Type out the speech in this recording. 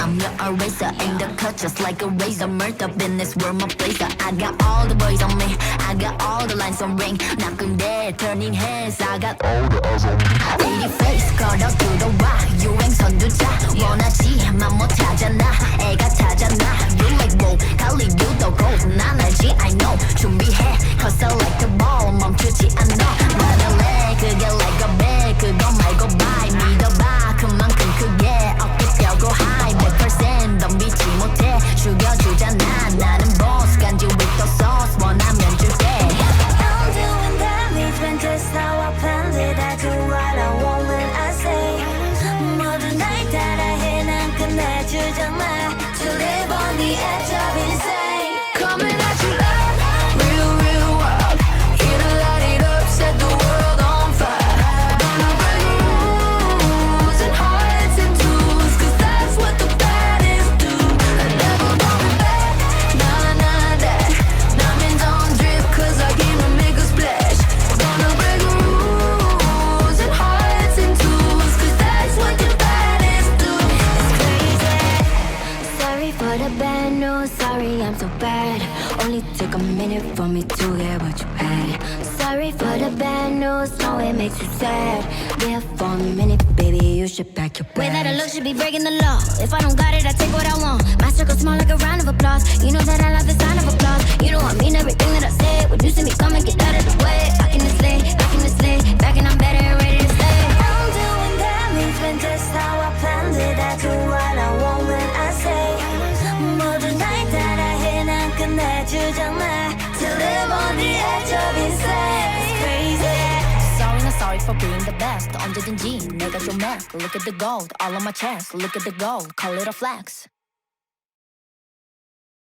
I'm your eraser. In the cut, just like a razor. Murth up in this world, my place. I got all the boys on me. I got all the lines on ring. Knocking dead, turning heads. I got all the eyes on me. Baby face, 걸어 들어와. 유행선 두자. 원하지, 맘못 찾아. Bad news. Sorry, I'm so bad. Only took a minute for me to get what you had. Sorry for the bad news. No, it makes you sad. There for a minute, baby, you should pack your bags. Way that I look should be breaking the law. If I don't got it, I take what I want. My circle small like a round of applause. You know that I love the sign of applause. You know I mean everything that I said. When you see me coming, get out of the way. being the best. 언제든지 내가 좀 해. Look at the gold, all on my chest. Look at the gold, call it a flex.